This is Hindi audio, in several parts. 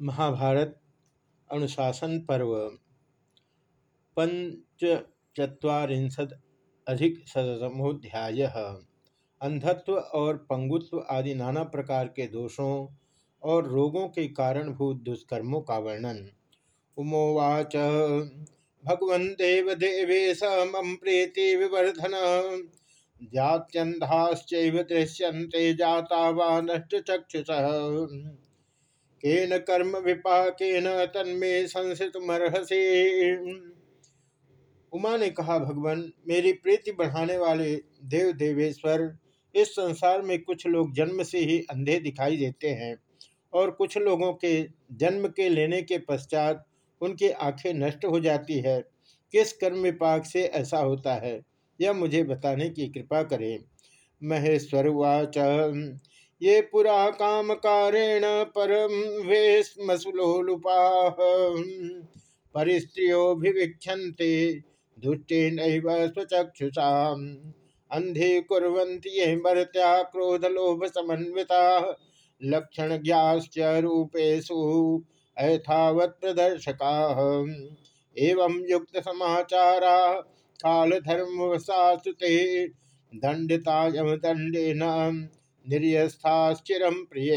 महाभारत अनुशासन पर्व पंचचत्वारिंशद अधिक शतमोध्याय अंधत्व और पंगुत्व आदि नाना प्रकार के दोषों और रोगों के कारणभूत दुष्कर्मों का वर्णन। उमोवाच भगवन् देव देवेश मम प्रीति विवर्धन। जात्यंधाश्चैव जाता वा नष्ट चक्षुषः केन कर्म विपाकेन तन्मे संसितमर्हसे। उमा ने कहा, भगवान, मेरी प्रीति बढ़ाने वाले देव देवेश्वर, इस संसार में कुछ लोग जन्म से ही अंधे दिखाई देते हैं और कुछ लोगों के जन्म के लेने के पश्चात उनकी आँखें नष्ट हो जाती है। किस कर्म विपाक से ऐसा होता है, यह मुझे बताने की कृपा करें। महेश्वर वाच ये पुरा काम कारेण परम वेशमसुलोलुपा परिस्त्रियोभिवीक्षन्ते दुष्टे नैव स्वचक्षुषा अंधे कुर्वन्ति ये मर्त्या क्रोधलोभ समन्विता लक्षण ज्ञाश्च प्रदर्शका। एवं युक्त समाचारा काल धर्म दंडिता यम दंडेन निर्यस्थाश्चिरम प्रिय।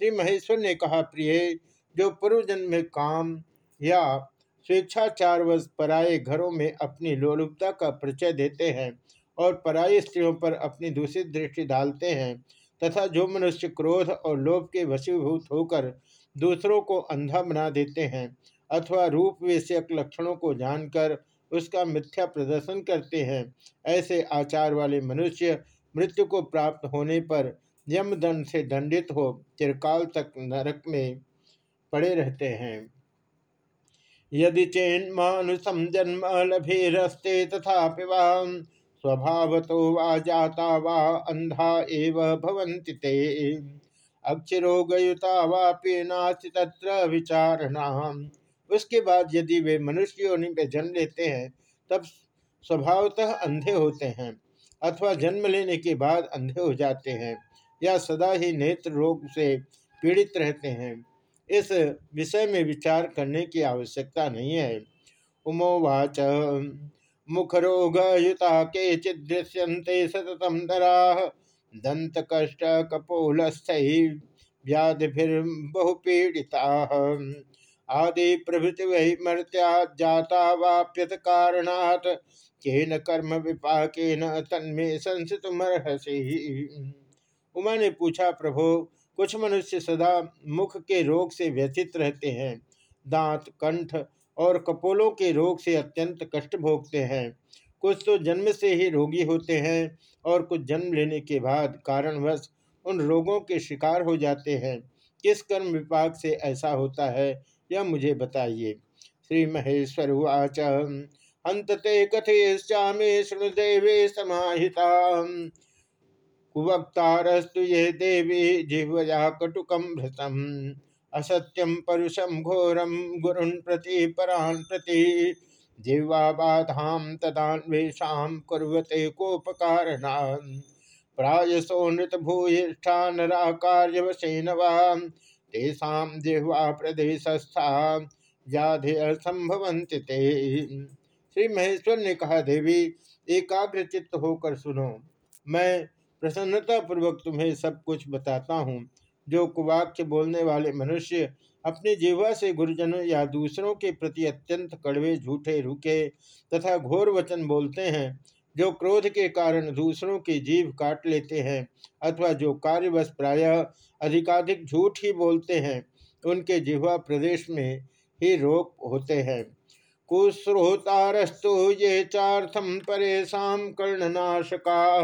श्री महेश्वर ने कहा, प्रिय, जो पूर्व जन्म में काम या स्वेच्छाचारवश पराये घरों में अपनी लोलुपता का परिचय देते हैं और पराये स्त्रियों पर अपनी दूषित दृष्टि डालते हैं तथा जो मनुष्य क्रोध और लोभ के वशीभूत होकर दूसरों को अंधा बना देते हैं अथवा रूप विषयक लक्षणों को जानकर उसका मिथ्या प्रदर्शन करते हैं, ऐसे आचार वाले मनुष्य मृत्यु को प्राप्त होने पर यमदंड से दंडित हो चिरकाल तक नरक में पड़े रहते हैं। यदि चेन्मानुषम जन्म लभेरस्ते तथा पिवा स्वभाव तो वा जाता वा अंधा एव भवन्ति ते। अक्षरोगयुता वापि नास्ति तत्र विचारणा उसके बाद यदि वे मनुष्य योनि में जन्म लेते हैं, तब स्वभावतः अंधे होते हैं। अथवा जन्म लेने के बाद अंधे हो जाते हैं या सदा ही नेत्र रोग से पीड़ित रहते हैं। इस विषय में विचार करने की आवश्यकता नहीं है। उमोवाच मुख रोग युता के चिदृश्यंते सततम दरा दंत कष्ट कपोलस्थ व्याधिर्बहुपीड़िता आदि प्रभृति वही मर्त्या जाता वाप्यत कारणात् केन कर्म विपाकेन तन्मे संसित मरहसी उमा ने पूछा, प्रभो, कुछ मनुष्य सदा मुख के रोग से व्यथित रहते हैं। दांत, कंठ और कपोलों के रोग से अत्यंत कष्ट भोगते हैं। कुछ तो जन्म से ही रोगी होते हैं और कुछ जन्म लेने के बाद कारणवश उन रोगों के शिकार हो जाते हैं। किस कर्म विपाक से ऐसा होता है, यह मुझे बताइए। श्री महेश्वर वाच अंतते कथयश्चामे शृणुदेवे समाहिता। कुवक्तारस्तु ये देवी जिह्वया कटुकम भृतम। असत्यम परुषम घोरम गुरुन् प्रति परान् प्रति। जिह्वा बाधाम तदान्वेषां कुर्वते कोपकारना प्रायसो नृत भूयिष्ठा नरा कार्यवशेन वा जिह्वा प्रदेशस्था व्याधि संभवन्ति ते। श्री महेश्वर ने कहा, देवी, एकाग्र चित्त होकर सुनो। मैं प्रसन्नता पूर्वक तुम्हें सब कुछ बताता हूँ। जो कुवाक्य बोलने वाले मनुष्य अपनी जीवा से गुरुजनों या दूसरों के प्रति अत्यंत कड़वे, झूठे रुके तथा घोर वचन बोलते हैं, जो क्रोध के कारण दूसरों की जीव काट लेते हैं अथवा जो कार्यवश प्रायः अधिकाधिक झूठ ही बोलते हैं, उनके जिह्वा प्रदेश में ही रोग होते हैं। कुश्रोतारस्तु ये चार्थम परेशा कर्णनाशका।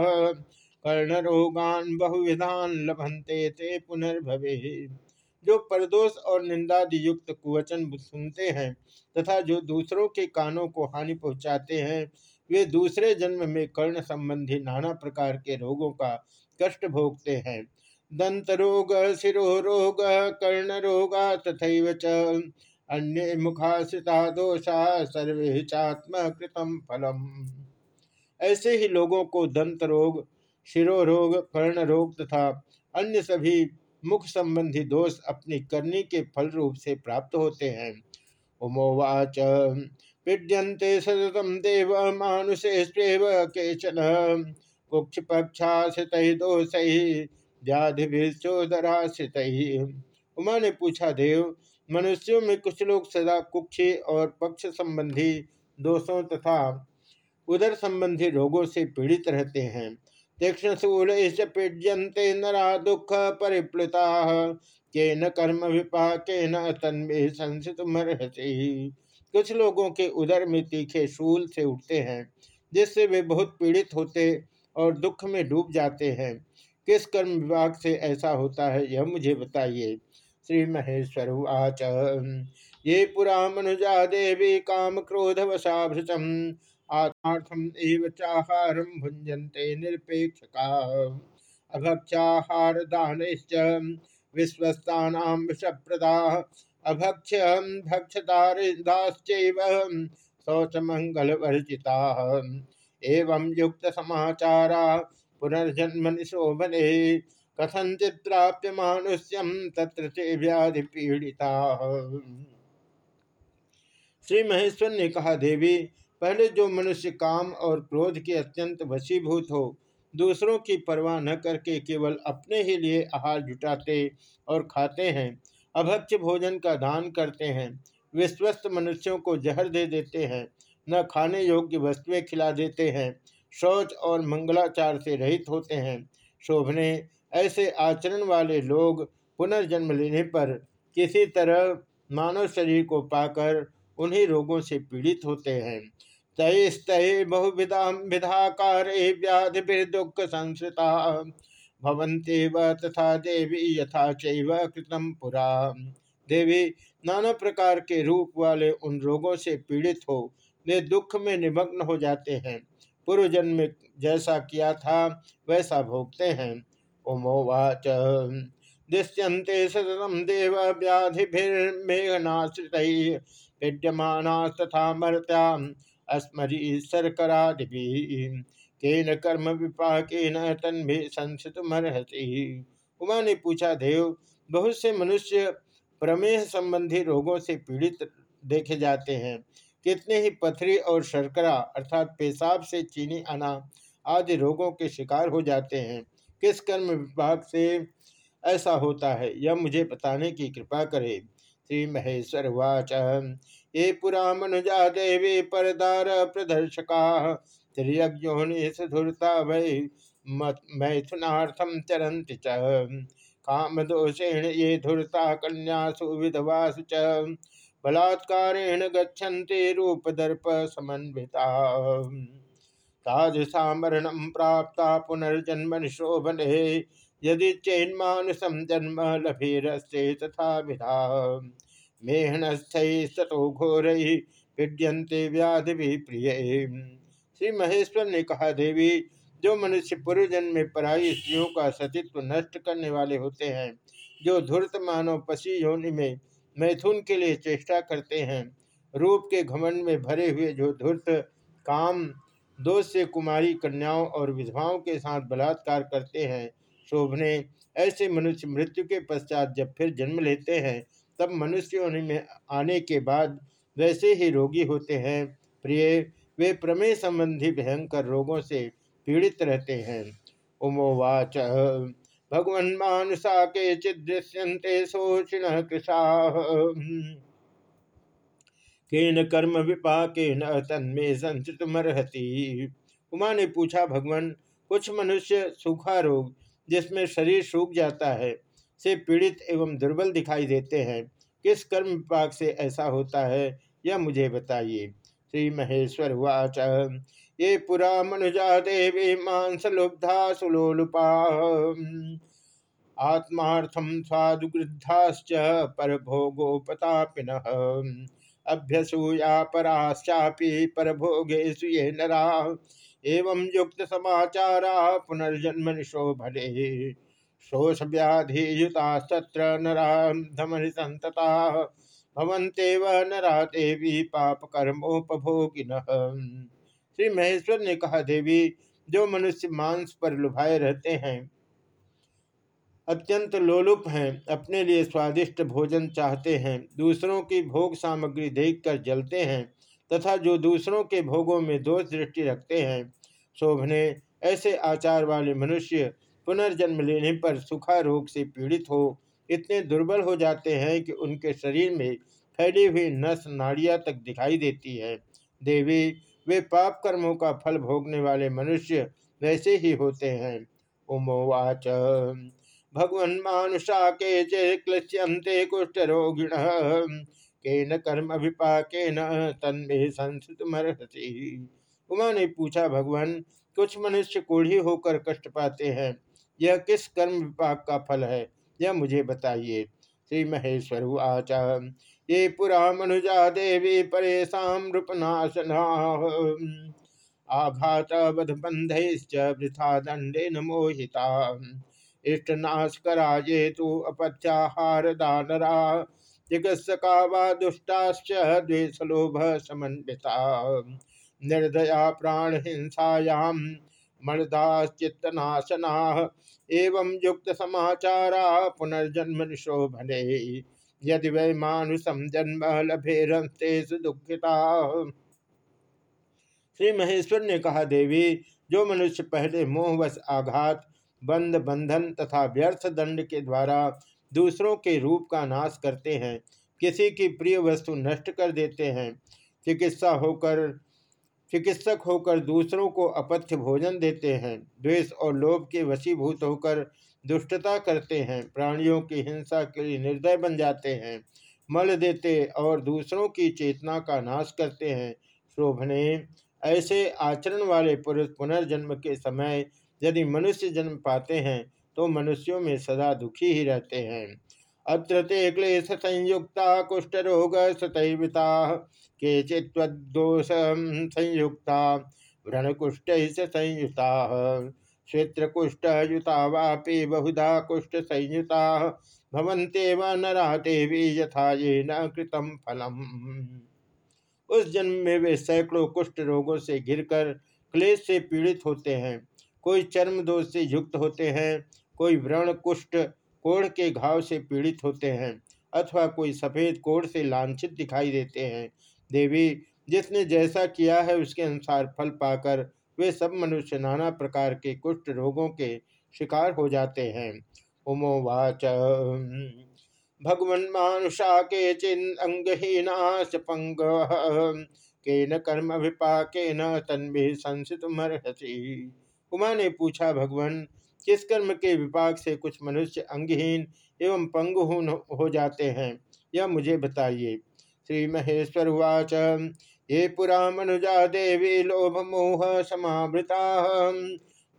कर्णरोगान बहुविधान लभंते ते पुनर्भवे। जो परदोष और निंदादि युक्त कुवचन सुनते हैं तथा जो दूसरों के कानों को हानि पहुंचाते हैं, वे दूसरे जन्म में कर्ण संबंधी नाना प्रकार के रोगों का कष्ट भोगते हैं। दंत रोग शिरो रोग कर्ण रोगा तथा अन्य मुखाश्रिता दोषा सर्वे चात्म कृतम फलम। ऐसे ही लोगों को दंत रोग शिरो रोग कर्ण रोग तथा अन्य सभी मुख संबंधी दोष अपनी करनी के फल रूप से प्राप्त होते हैं। उमोवाच पीड्यंते सततम देव मानुषे स्वेव केचन। कुक्ष पक्षाश्रित दोष व्याधिचोदराश्रित उमा ने पूछा, देव मनुष्यों में कुछ लोग सदा कुक्षी और पक्ष संबंधी दोषों तथा उदर संबंधी रोगों से पीड़ित रहते हैं। तीक्षणशूल पीड्यंते नरा दुख परिप्लुता के न कर्म विपाके न तन्मे संसित मरहसी। कुछ लोगों के उदर में तीखे शूल से उठते हैं, जिससे वे बहुत पीड़ित होते और दुख में डूब जाते हैं। किस कर्म विभाग से ऐसा होता है, यह मुझे बताइए। श्री महेश्वर उच ये पुरा मनुजा देवी काम क्रोध वशाभृतम आत्मार्थम एव चाहारम भुंजनते निरपेक्षका अभक्षाहार दान विश्वस्तानाम विषप्रदा। अभक्ष भक्षतारिदाश्चैव शौच मंगल वर्जिता एवं युक्त समाचारा पुनर्जन्म निशोभने। कथंचित प्राप्य मानुष्यम तत्र से व्याधि पीड़िता श्री महेश्वर ने कहा, देवी, पहले जो मनुष्य काम और क्रोध के अत्यंत वशीभूत हो, दूसरों की परवाह न करके केवल अपने ही लिए आहार जुटाते और खाते हैं अभक्ष भोजन का दान करते हैं, विश्वस्त मनुष्यों को जहर दे देते हैं, न खाने योग्य वस्तुएँ खिला देते हैं, शौच और मंगलाचार से रहित होते हैं, शोभने ऐसे आचरण वाले लोग पुनर्जन्म लेने पर किसी तरह मानव शरीर को पाकर उन्हीं रोगों से पीड़ित होते हैं। तय बहुविधा विधाकार व्याधि दुख संस्कृता भवंते व तथा देवी यथा चैव कृतम पुरा। देवी नाना प्रकार के रूप वाले उन रोगों से पीड़ित हो, वे दुख में निमग्न हो जाते हैं। पूर्वजन्म जैसा किया था, वैसा भोगते हैं। ओमोवाच दृश्यंते सततम देव व्याधिर्मेघनाश्रित पीड्यमाना मर्त्या अस्मरी शर्करादि केन कर्म विपाके न तन्मे संसित मरहति उमा ने पूछा, देव, बहुत से मनुष्य प्रमेह संबंधी रोगों से पीड़ित देखे जाते हैं। कितने ही पथरी और शर्करा, अर्थात पेशाब से चीनी आना आदि रोगों के शिकार हो जाते हैं। किस कर्म विभाग से ऐसा होता है, यह मुझे बताने की कृपा करे। श्री महेश्वर वाच। ये पुरा मनुजा देवी परदार प्रदर्शका। त्रियज्ञोनिधुरता वै मैथुनार्थम चरंति च। काम दोषेण ये धुरता कन्यासु विधवासु च। बलात्कारेण गच्छन्ति रूपदर्प समन्विता तादृशा मरणं प्राप्ता पुनर्जन्म शोभने यदि चैन्मानुषं जन्म लभेरस्ते तथा विधा मेहनस्थैस्ततो घोरैः पीड्यन्ते व्याधि प्रिय श्री महेश्वर ने कहा, देवी, जो मनुष्य पूर्व जन्म में पराई स्त्रियों का सतीत्व नष्ट करने वाले होते हैं, जो धूर्त मानव पशी योनि में मैथुन के लिए चेष्टा करते हैं, रूप के घमंड में भरे हुए जो धूर्त, काम दोष से कुमारी कन्याओं और विधवाओं के साथ बलात्कार करते हैं, शोभने। ऐसे मनुष्य मृत्यु के पश्चात जब फिर जन्म लेते हैं, तब मनुष्य योनि में आने के बाद वैसे ही रोगी होते हैं। प्रिय, वे प्रमेय संबंधी भयंकर रोगों से पीड़ित रहते हैं। उमोवाच भगवन मानसा के चिदृश्यंते शोषिण कृषा केन कर्म विपाके न तन्मे संचित मरहती उमा ने पूछा, भगवान, कुछ मनुष्य सूखा रोग जिसमें शरीर सूख जाता है, से पीड़ित एवं दुर्बल दिखाई देते हैं, किस कर्म विपाक से ऐसा होता है, यह मुझे बताइए? श्री महेश्वर वाच ये पुरा मनुजा देवी मांसलुब्धा सुलोलुपा। आत्मार्थम स्वादुगृद्धाश्च परभोगोपतापिन। अभ्यसूया पराश्चापि परभोगेशु ये नरा एवं युक्त समाचारा पुनर्जन्म निशोभने शोष व्याधि युता सत्र नरा संतता व नरा देवी पाप कर्मोपभोगिन श्री महेश्वर ने कहा, देवी, जो मनुष्य मांस पर लुभाए रहते हैं अत्यंत लोलुप हैं, अपने लिए स्वादिष्ट भोजन चाहते हैं, दूसरों की भोग सामग्री देखकर जलते हैं, तथा जो दूसरों के भोगों में दोष दृष्टि रखते हैं, शोभने, ऐसे आचार वाले मनुष्य पुनर्जन्म लेने पर सुखा रोग से पीड़ित हो, इतने दुर्बल हो जाते हैं कि उनके शरीर में फैली हुई नस नाड़ियाँ तक दिखाई देती है। देवी, वे पाप कर्मों का फल भोगने वाले मनुष्य वैसे ही होते हैं। उमोवाच। भगवन मानुषा के चे क्लश्यंते कुष्ठ रोगिण के न कर्म विपाके न तन्मे संस्मरती उमा ने पूछा, भगवान, कुछ मनुष्य कोढ़ी होकर कष्ट पाते हैं। यह किस कर्म विपाक का फल है? यह मुझे बताइए। श्री महेश्वर आचा ये पुरा मनुजा देवी परेशान रूपनाशना आघात बध बंधैश्च वृथा दंडे न मोहिता इष्टनाशकरा ये तो अपत्याहार दानरा। चिकित्सका व दुष्टाश्च, द्वेषलोभ समन्विता। निर्दया प्राण हिंसायाम मणदाश्चित्तनाशना एवं युक्त समाचारा पुनर्जन्म शोभने यदि वै मानुषम जन्म लभे रंस्ते दुखिता श्री महेश्वर ने कहा, देवी, जो मनुष्य पहले मोहवश आघात बंद बंधन तथा व्यर्थ दंड के द्वारा दूसरों के रूप का नाश करते हैं। किसी की प्रिय वस्तु नष्ट कर देते हैं। चिकित्सा होकर, चिकित्सक होकर दूसरों को अपथ्य भोजन देते हैं। द्वेष और लोभ के वशीभूत होकर दुष्टता करते हैं। प्राणियों की हिंसा के लिए निर्दय बन जाते हैं। मल देते और दूसरों की चेतना का नाश करते हैं। शोभने, ऐसे आचरण वाले पुरुष पुनर्जन्म के समय यदि मनुष्य जन्म पाते हैं तो मनुष्यों में सदा दुखी ही रहते हैं। अत्र ते क्लेश संयुक्ता कुष्ठ रोग सतैवता के चित्वदोष संयुक्ता, व्रणकुष्ठ संयुता श्वेत्रकुष्ठ युता वापि बहुधा कुष्ठ संयुता भवंतेव नरा देवी यथा ये न कृतम फलम। उस जन्म में वे सैकड़ों कुष्ठ रोगों से घिरकर, क्लेश से पीड़ित होते हैं। कोई चर्म दोष से युक्त होते हैं, कोई व्रण कुष्ठ कोढ़ के घाव से पीड़ित होते हैं, अथवा कोई सफ़ेद कोढ़ से लांछित दिखाई देते हैं। देवी, जिसने जैसा किया है, उसके अनुसार फल पाकर वे सब मनुष्य नाना प्रकार के कुष्ठ रोगों के शिकार हो जाते हैं। उमोवाच। भगवन मानुषा के चिन अंगहीनाश पंग के न कर्म विपाके न तन्वी संसित उमा ने पूछा, भगवान, किस कर्म के विपाक से कुछ मनुष्य अंगहीन एवं पंगुहून हो जाते हैं? यह मुझे बताइए। श्री महेश्वर उवाच ये पुरा मनुजा देवी, लोभ मोह समावृता।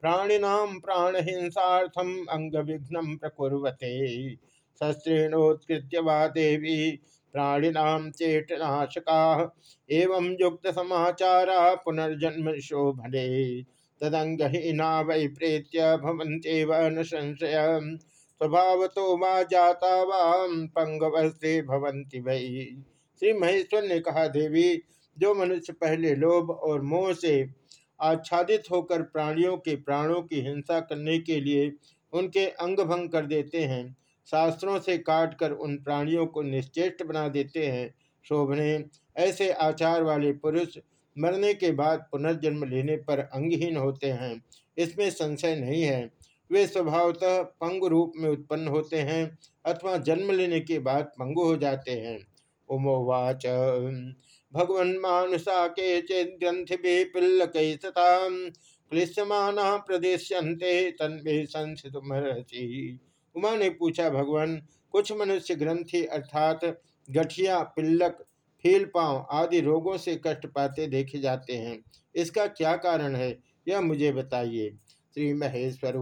प्राणिनाम प्राण हिंसार्थम अंग विघ्न प्रकुर्वते। शस्त्रेणोत्कृत्य वा देवी प्राणिनाम चेटनाशका एवं युक्त समाचारा पुनर्जन्म शोभने। तदंगहीना वै प्रेत्य न संशय स्वभाव तो वा जाता वाम पंगवस्थे भवंती वै। श्री महेश्वर ने कहा देवी, जो मनुष्य पहले लोभ और मोह से आच्छादित होकर प्राणियों के प्राणों की हिंसा करने के लिए उनके अंग भंग कर देते हैं, शास्त्रों से काटकर उन प्राणियों को निश्चेष्ट बना देते हैं। शोभने, ऐसे आचार वाले पुरुष मरने के बाद पुनर्जन्म लेने पर अंगहीन होते हैं। इसमें संशय नहीं है। वे स्वभावतः पंगु रूप में उत्पन्न होते हैं अथवा जन्म लेने के बाद पंगु हो जाते हैं। उमोवाच भगवन मानुषा के चेत ग्रंथि भी पिल्ल कई सता क्लिश्यमाना प्रदेश्यंते तन्वे संसित उमा ने पूछा, भगवान, कुछ मनुष्य ग्रंथि अर्थात गठिया पिल्लक फील पाँव आदि रोगों से कष्ट पाते देखे जाते हैं। इसका क्या कारण है, यह मुझे बताइए। श्री महेश्वर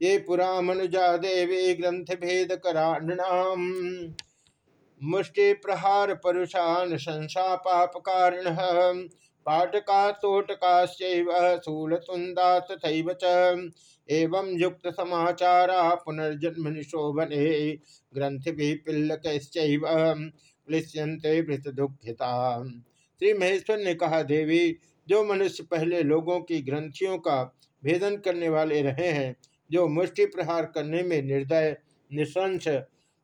ये पुरा मनुजा देवी ग्रंथ भेद कराणाम मुष्टि प्रहार परुषान संसा पाप कारण। पाटका तोटका शूल तुंदा तथैव एवं युक्त समाचारा पुनर्जन्म निशोभने। ग्रंथ भी पिल्लक क्लिश्यंते भृत दुखिता श्री महेश्वर ने कहा, देवी, जो मनुष्य पहले लोगों की ग्रंथियों का भेदन करने वाले रहे हैं, जो मुष्टि प्रहार करने में निर्दय निशंस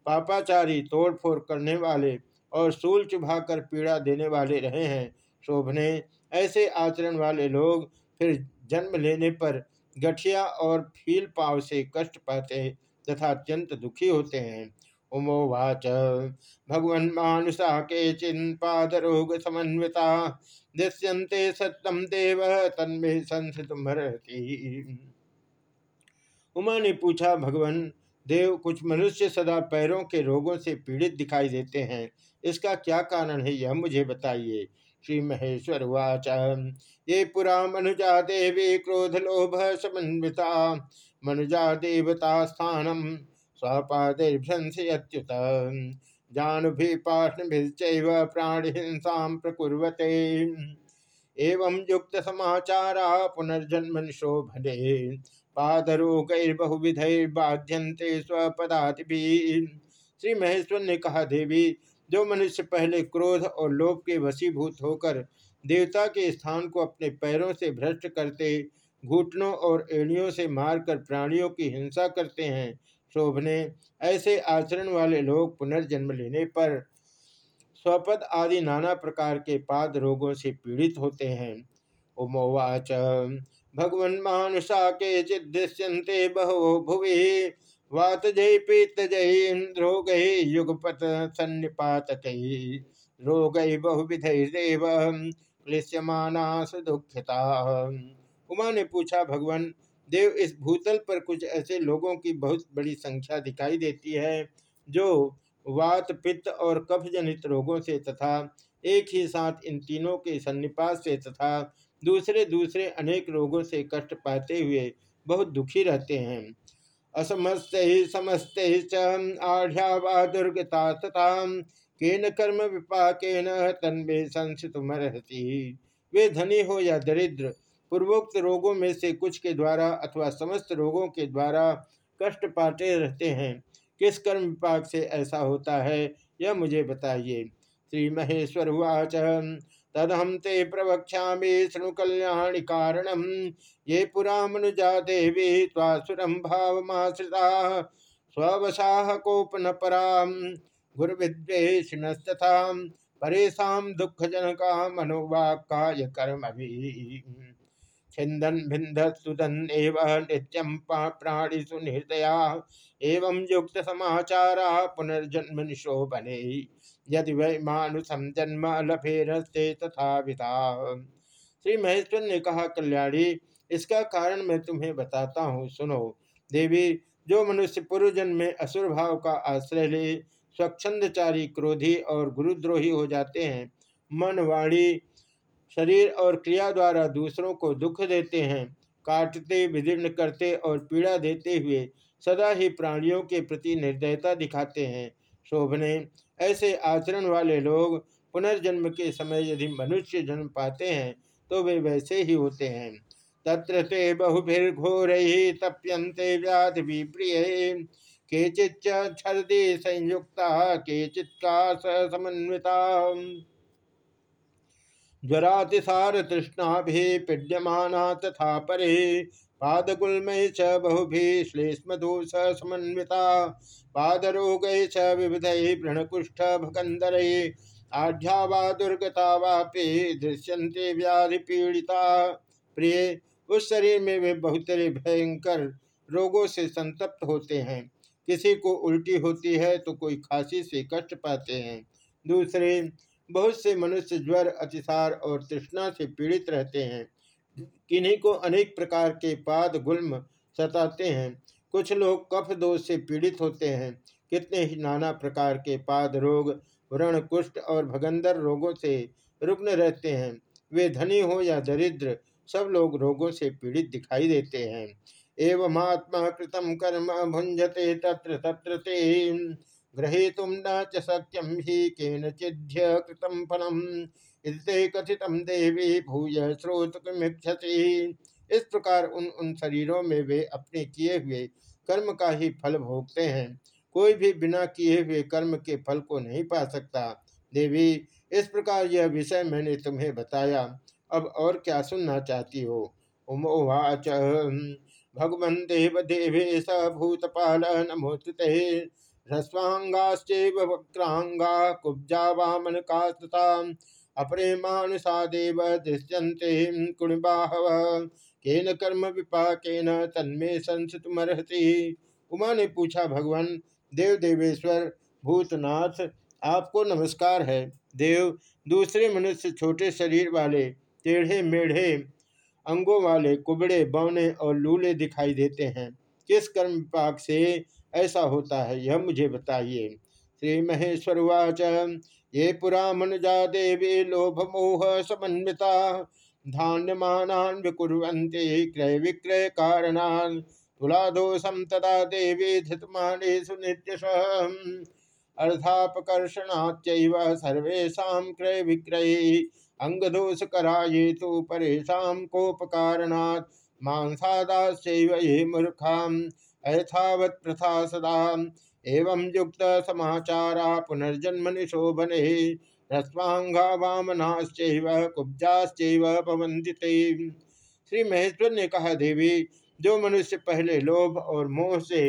पापाचारी, तोड़फोड़ करने वाले और सूल चुभाकर पीड़ा देने वाले रहे हैं, शोभने, ऐसे आचरण वाले लोग फिर जन्म लेने पर गठिया और फील पाव से कष्ट पाते तथा अत्यंत दुखी होते हैं। उमोवाच भगवन मानुषा के चिन्पादरोग समन्विता दृश्यंते सत्यम देव, तन्मे संसित उमा ने पूछा, भगवान, देव कुछ मनुष्य सदा पैरों के रोगों से पीड़ित दिखाई देते हैं। इसका क्या कारण है, यह मुझे बताइए। श्री महेश्वर वाच। ये पुरा मनुजा देवी क्रोध लोभ समन्विता। मनुजा देवता स्थानम स्वपादिभ्रंसयत्युत जानुभीपाष्णभिश्चैव प्राणिहिंसा प्रकुर्वते। एवं युक्त समाचारा पुनर्जन्म शोभने पादरोगैर्बहुविधैर्बाध्यन्ते स्वपदाति श्री महेश्वर ने कहा देवी जो मनुष्य पहले क्रोध और लोभ के वशीभूत होकर देवता के स्थान को अपने पैरों से भ्रष्ट करते, घुटनों और एड़ियों से मारकर प्राणियों की हिंसा करते हैं शोभने, ऐसे आचरण वाले लोग पुनर्जन्म लेने पर स्वपद आदि नाना प्रकार के पाद रोगों से पीड़ित होते हैं। उमोवाच, भगवन मानुषा के चिदृश्यंते बहवो भुवि, वात जय पीत जय रोग युगपत सन्निपात रोग बहुविधैर्देव क्लिश्यमाना सुदुखता उमा ने पूछा, भगवान देव इस भूतल पर कुछ ऐसे लोगों की बहुत बड़ी संख्या दिखाई देती है, जो वात, पित्त और कफ जनित रोगों से तथा एक ही साथ इन तीनों के सन्निपात से तथा दूसरे दूसरे अनेक रोगों से कष्ट पाते हुए बहुत दुखी रहते हैं। असमस्त समस्त आढ़्या व दुर्गता तथा केन कर्म विपा विपाकेन तन्वे संसित वे धनी हो या दरिद्र पूर्वोक्त रोगों में से कुछ के द्वारा अथवा समस्त रोगों के द्वारा कष्ट पाते रहते हैं। किस कर्म विपाक से ऐसा होता है, यह मुझे बताइए। श्री महेश्वर उवाच तदहम ते प्रवक्षा शृणु कल्याण कारण। ये पुरा मनुजा देवी तासुरम भावमाश्रिता स्ववशाह कोपन परा गुरुविद्वेषिणस्तथा परेशा दुखजनका मनोवाक्काय कर्म भी छिंदन भिंदन एव नित्यम प्राणिषु निर्दया। एवं युक्त समाचारा पुनर्जन्म निशोभने यदि वै मानुषम जन्म लफेरस्ते तथा विधा। श्री महेश्वर ने कहा, कल्याणी, इसका कारण मैं तुम्हें बताता हूँ। सुनो, देवी, जो मनुष्य पूर्व जन्म में असुर भाव का आश्रय ले, स्वच्छंदचारी, क्रोधी और गुरुद्रोही हो जाते हैं, मन वाणी शरीर और क्रिया द्वारा दूसरों को दुख देते हैं, काटते, विदीर्ण करते और पीड़ा देते हुए सदा ही प्राणियों के प्रति निर्दयता दिखाते हैं। शोभने, ऐसे आचरण वाले लोग पुनर्जन्म के समय यदि मनुष्य जन्म पाते हैं तो वे वैसे ही होते हैं। तत्र ते बहुभिर्घोर तप्यंते व्याधि प्रिय केचिच्च छर्दि संयुक्ता, केचित का समन्विता ज्वरातिसार तृष्णा भी पीड्यमाना तथा परे। पादगुलमय च बहुभि श्लेष्मधूष समन्विता। पादरोग च विविध व्रणकुष्ठ भकंदर आढ़्या वा दुर्गता वापि दृश्यंते व्याधि पीड़िता प्रिय, उस शरीर में वे बहुत भयंकर रोगों से संतप्त होते हैं। किसी को उल्टी होती है तो कोई खांसी से कष्ट पाते हैं। दूसरे बहुत से मनुष्य ज्वर, अतिसार और तृष्णा से पीड़ित रहते हैं। किन्हीं को अनेक प्रकार के पाद, गुल्म सताते हैं। कुछ लोग कफ दोष से पीड़ित होते हैं। कितने ही नाना प्रकार के पाद, रोग, व्रण, कुष्ठ और भगंदर रोगों से रुग्ण रहते हैं। वे धनी हो या दरिद्र, सब लोग रोगों से पीड़ित दिखाई देते हैं। एवं आत्मा कृतम कर्म, भुंजते तत्र तत्र ते। ग्रहीतुम न च सक्यम ही केनचिध्य कृतम फलम। इससे कथित देवी भूय स्रोत इस प्रकार उन उन शरीरों में वे अपने किए हुए कर्म का ही फल भोगते हैं। कोई भी बिना किए हुए कर्म के फल को नहीं पा सकता। देवी, इस प्रकार यह विषय मैंने तुम्हें बताया। अब और क्या सुनना चाहती हो? उमोवाच भगवन् देव देवेश भूतपाल नमोस्तुते ह्रस्वांगाश्चैव वक्रांगा कुब्जा वामन का तथा अपरे देव दृश्यन्ते कुणबाहव। केन कर्म विपाकेन तन्मे संसतुमर्हति। उमा ने पूछा, भगवान, देव देवेश्वर, भूतनाथ, आपको नमस्कार है। देव, दूसरे मनुष्य छोटे शरीर वाले, टेढ़े मेढ़े अंगों वाले, कुबड़े, बौने और लूले दिखाई देते हैं। किस कर्म विपाक से ऐसा होता है, यह मुझे बताइए। श्री महेश्वर वाच ये पुरा मनुजा देवी लोभ मोह समन्विता, धान्यमानान विकुर्वन्ति क्रय विक्रय कारणान तुलादोषम तदा देवी धृतमानेषु नित्यश अर्थापकर्षणाच्चैव सर्वेषां क्रय विक्रय, अंगदोष कराये तो परेशान कोपकारणात् मांसादाश्चैव ये मूर्खाम् अर्थावत प्रथा सदा एवं युक्त समाचारा पुनर्जन्म निशोभने रस्वांगा वामनाश्चैव, कुब्जाश्चैव पवंदिते श्री महेश्वर ने कहा, देवी, जो मनुष्य पहले लोभ और मोह से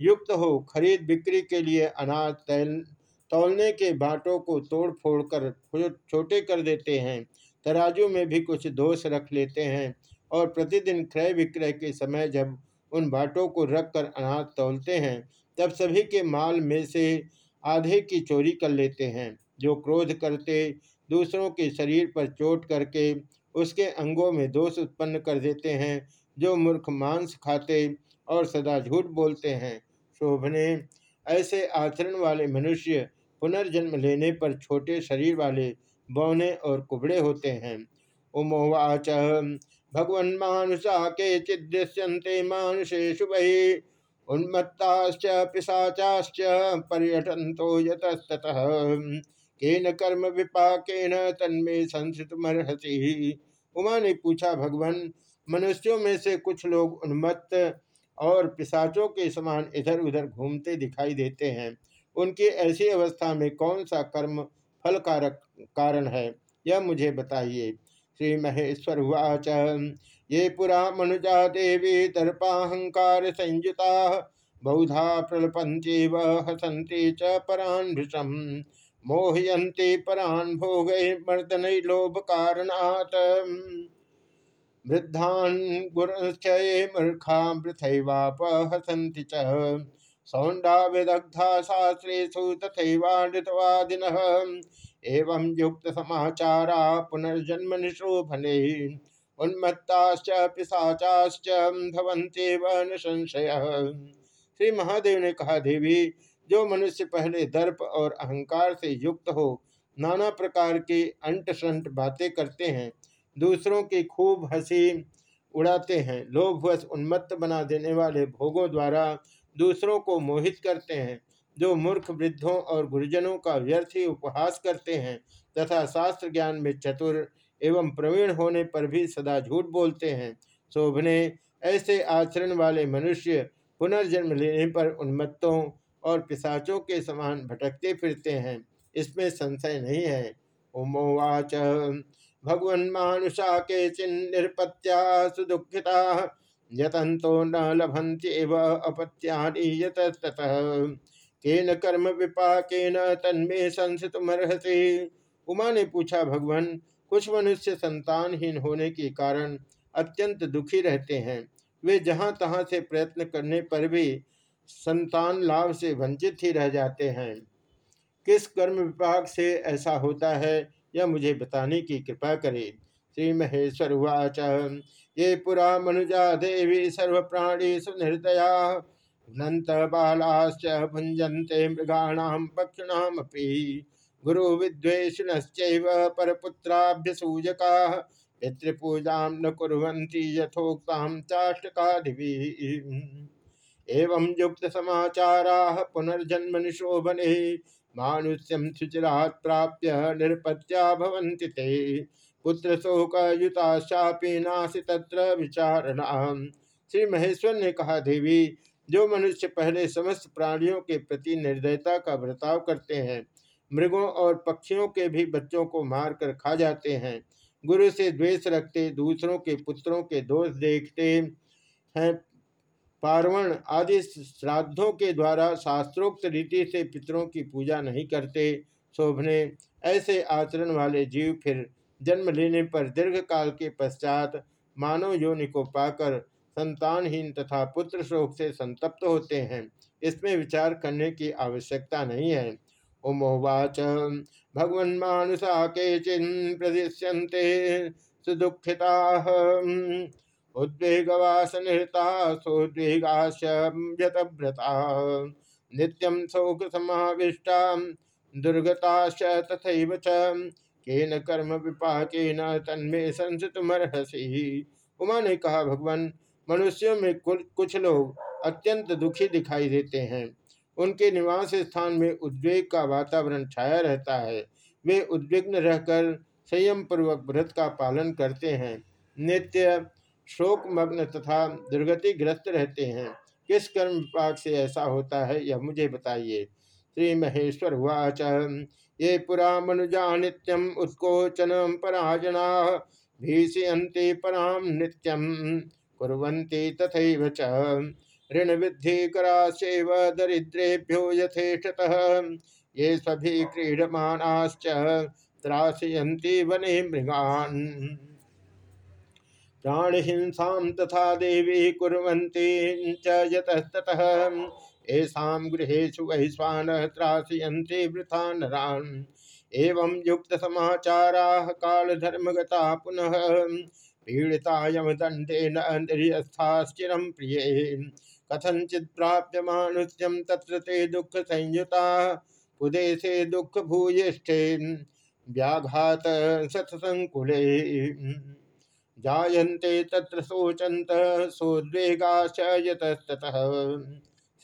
युक्त हो, खरीद बिक्री के लिए अनाज तैल, तौलने के बाटों को तोड़ फोड़ कर छोटे कर देते हैं, तराजू में भी कुछ दोष रख लेते हैं और प्रतिदिन क्रय विक्रय के समय जब उन बाटों को रखकर अनाज तोलते हैं। तब सभी के माल में से आधे की चोरी कर लेते हैं, जो क्रोध करते, दूसरों के शरीर पर चोट करके उसके अंगों में दोष उत्पन्न कर देते हैं, जो मूर्ख मांस खाते और सदा झूठ बोलते हैं। शोभने, ऐसे आचरण वाले मनुष्य पुनर्जन्म लेने पर छोटे शरीर वाले बौने और कुबड़े होते हैं। उमोवाच भगवन मानुषा के चिदृश्यंते मानुषे शुभ उन्मत्ताश्च, पिशाचाश्च पर्यटन्तो यतस्ततः। केन कर्म विपाकेन तन्मे संसितमर्हति उमा ने पूछा, भगवान, मनुष्यों में से कुछ लोग उन्मत्त और पिशाचों के समान इधर उधर घूमते दिखाई देते हैं। उनकी ऐसी अवस्था में कौन सा कर्म फल कारक कारण है, यह मुझे बताइए। श्री महेश्वर उवाच ये पुरा मनुजा देवी दर्पाहंकार संयुता। बहुधा प्रलपंती व हसंती च परान भृषम मोहयंती परान भोग मर्दन लोभ कारणात वृद्धान गुरश्चये मूर्खा वृथैवाप हसंति च। सौंडा विदग्धा शास्त्रेषु तथैवानृतवादिनः एवं युक्त समाचारा पुनर्जन्म निशोभने उन्मत्ताश्च, पिशाचाश्च भवन्त्येव न संशय श्री महादेव ने कहा, देवी, जो मनुष्य पहले दर्प और अहंकार से युक्त हो, नाना प्रकार के अंट संट बातें करते हैं, दूसरों की खूब हँसी उड़ाते हैं, लोभवश उन्मत्त बना देने वाले भोगों द्वारा दूसरों को मोहित करते हैं जो मूर्ख वृद्धों और गुरुजनों का व्यर्थ ही उपहास करते हैं तथा शास्त्र ज्ञान में चतुर एवं प्रवीण होने पर भी सदा झूठ बोलते हैं, शोभने ऐसे आचरण वाले मनुष्य पुनर्जन्म लेने पर उन्मत्तों और पिशाचों के समान भटकते फिरते हैं, इसमें संशय नहीं है। उमोवाच, भगवन मानुषा के चिन्निर्पत्या सुदुखिता यतंतो न लभंत्यव अपत्यानि केन कर्म विपाकेन, तन्मे संसितमर्हसि। उमा ने पूछा, भगवान, कुछ मनुष्य संतानहीन होने के कारण अत्यंत दुखी रहते हैं। वे जहाँ तहाँ से प्रयत्न करने पर भी संतान लाभ से वंचित ही रह जाते हैं। किस कर्म विपाक से ऐसा होता है, यह मुझे बताने की कृपा करे। श्री महेश्वर वाच ये पुरा मनुजा देवी सर्व प्राणी सुनिर्दया नंत बालाश्च भुंजन्ते मृगाणाम पक्षिणामपि गुरु विद्वेषिणश्चैव परपुत्राभ्यसूजका पितृपूजा न कुर्वन्ति यथोक्तां चाष्टकादिभिः। एवं युक्त समाचारा पुनर्जन्म निशोभने मानुष्यम शुचिरात् प्राप्य निरपत्या भवन्ति ते। पुत्र शोक युताशापी नासी तत्र विचारणा श्री महेश्वर ने कहा, देवी जो मनुष्य पहले समस्त प्राणियों के प्रति निर्दयता का बर्ताव करते हैं, मृगों और पक्षियों के भी बच्चों को मारकर खा जाते हैं। गुरु से द्वेष रखते, दूसरों के पुत्रों के दोष देखते हैं। पार्वण आदि श्राद्धों के द्वारा शास्त्रोक्त रीति से पितरों की पूजा नहीं करते, शोभने, ऐसे आचरण वाले जीव फिर जन्म लेने पर दीर्घ काल के पश्चात मानव योनि को पाकर संतानहीन तथा पुत्र शोक से संतप्त होते हैं। इसमें विचार करने की आवश्यकता नहीं है। उमोवाच भगवन मानुषा के चिन्ह प्रदिश्यंते सुदुखिता। उद्वेगवास निहता सोद्वेगाशव्रता नित्यम शोक समाविष्टा दुर्गताश तथा केन कर्म विपाकेन तन्मे संसितमर्हसी। उमा ने कहा, भगवान मनुष्यों में कुछ लोग अत्यंत दुखी दिखाई देते हैं। उनके निवास स्थान में उद्वेग का वातावरण छाया रहता है। वे उद्विग्न रहकर संयम पूर्वक व्रत का पालन करते हैं। नित्य शोक मग्न तथा दुर्गतिग्रस्त रहते हैं। किस कर्म विपाक से ऐसा होता है, यह मुझे बताइए। श्री महेश्वर वाच ये पुरा मनुजा नित्यम उत्कोचन पराजना भीषयते पराम नित्यम कुरंती तथा च। ऋण विद्धि कराशेव दरिद्रेभ्यो यथेषतः ये सभी त्रासयन्ति वने मृगान्। प्राणहिंसा तथा देवी कुरंती यतस्तः येषां गृहेषु वैश्वान वृथा नरान्। एवं कालधर्मगता पुनः। पीड़िता यमदंडेन निर्यस्थाश्चिरं प्रिय। कथंचित् प्राप्य मानुष्यम तत्र ते दुःख संयुता पुदेशे दुःख भूयिष्ठे व्याघात सत्संकुले जायन्ते तत्र शोचंत सोद्वेगाश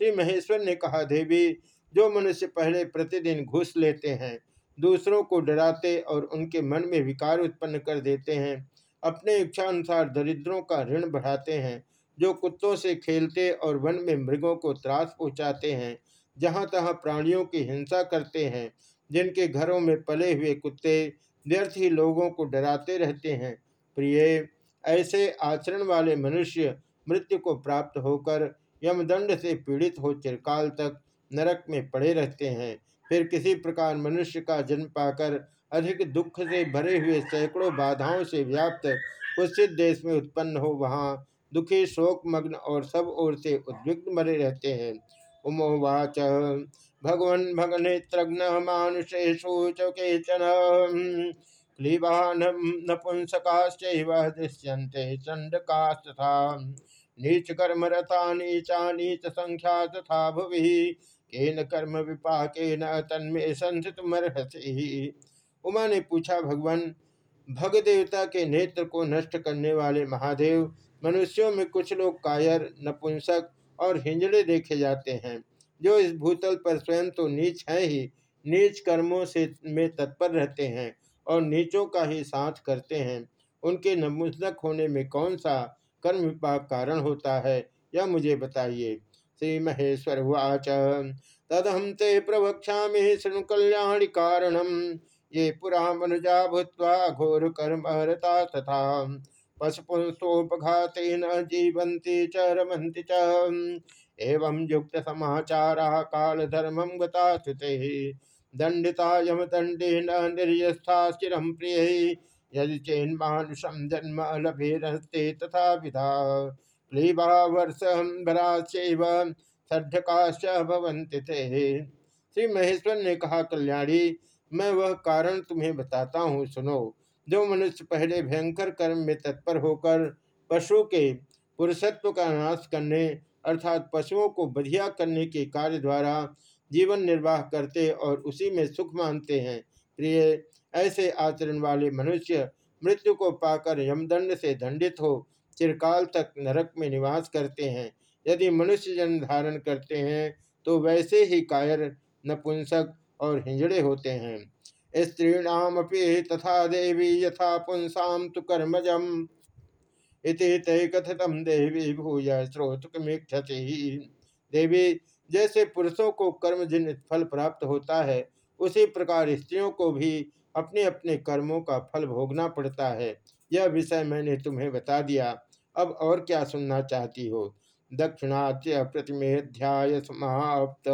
श्री महेश्वर ने कहा, देवी, जो मनुष्य पहले प्रतिदिन घुस लेते हैं, दूसरों को डराते और उनके मन में विकार उत्पन्न कर देते हैं अपने इच्छा अनुसार दरिद्रों का ऋण बढ़ाते हैं, जो कुत्तों से खेलते और वन में मृगों को त्रास पहुँचाते हैं जहाँ तहाँ प्राणियों की हिंसा करते हैं, जिनके घरों में पले हुए कुत्ते व्यर्थ ही लोगों को डराते रहते हैं। प्रिय, ऐसे आचरण वाले मनुष्य मृत्यु को प्राप्त होकर यमदंड से पीड़ित हो चिरकाल तक नरक में पड़े रहते हैं। फिर किसी प्रकार मनुष्य का जन्म पाकर अधिक दुख से भरे हुए सैकड़ों बाधाओं से व्याप्त कुत्सित देश में उत्पन्न हो वहाँ दुखी शोक मग्न और सब ओर से उद्विग्न बने रहते हैं। उमोवाच, भगवन भगनेत्रघ्न मानुषेशु चौकेचन नीच नीचा संख्या तथा भुवि। केन कर्म विपाकेन तन्मे उमा ने पूछा, भगवान भग देवता के नेत्र को नष्ट करने वाले महादेव मनुष्यों में कुछ लोग कायर, नपुंसक और हिंजड़े देखे जाते हैं, जो इस भूतल पर स्वयं तो नीच है ही, नीच कर्मों से में तत्पर रहते हैं और नीचों का ही साथ करते हैं। उनके नमुसक होने में कौन सा कर्म विपाक कारण होता है, यह मुझे बताइए। श्री महेश्वर वाच तदहम ते प्रवक्षा शृणु कल्याण कारणम। ये पुरा मनुजा भूत घोर कर्म रता तथा पशुपुंसोपघातेन जीवंती च, रमन्ति च। एवं काल धर्मम गता दंडिता यम दंडेन निर्यस्था चिरम प्रिय, यदि चेन्मानुषम जन्म लभेरस्ते तथा विधा। क्लीबा वर्षभराशैव सड्ढकाश्च भवन्ति थे श्री महेश्वर ने कहा, कल्याणी मैं वह कारण तुम्हें बताता हूँ, सुनो। जो मनुष्य पहले भयंकर कर्म में तत्पर होकर पशु के पुरुषत्व का नाश करने अर्थात पशुओं को बढ़िया करने के कार्य द्वारा जीवन निर्वाह करते और उसी में सुख मानते हैं, प्रिय, ऐसे आचरण वाले मनुष्य मृत्यु को पाकर यमदंड से दंडित हो चिरकाल तक नरक में निवास करते हैं। यदि मनुष्य जन्म धारण करते हैं तो वैसे ही कायर नपुंसक और हिंजड़े होते हैं। स्त्रीणाम तथा देवी यथा पुंसाम तो कर्मजम। इति तय कथितम देवी भूय स्रोतमीक्षति देवी, जैसे पुरुषों को कर्म जिन फल प्राप्त होता है, उसी प्रकार स्त्रियों को भी अपने अपने कर्मों का फल भोगना पड़ता है। यह विषय मैंने तुम्हें बता दिया। अब और क्या सुनना चाहती हो? दक्षिणाच्य प्रतिमेध्याय समाप्त।